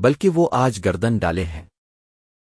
بلکہ وہ آج گردن ڈالے ہیں۔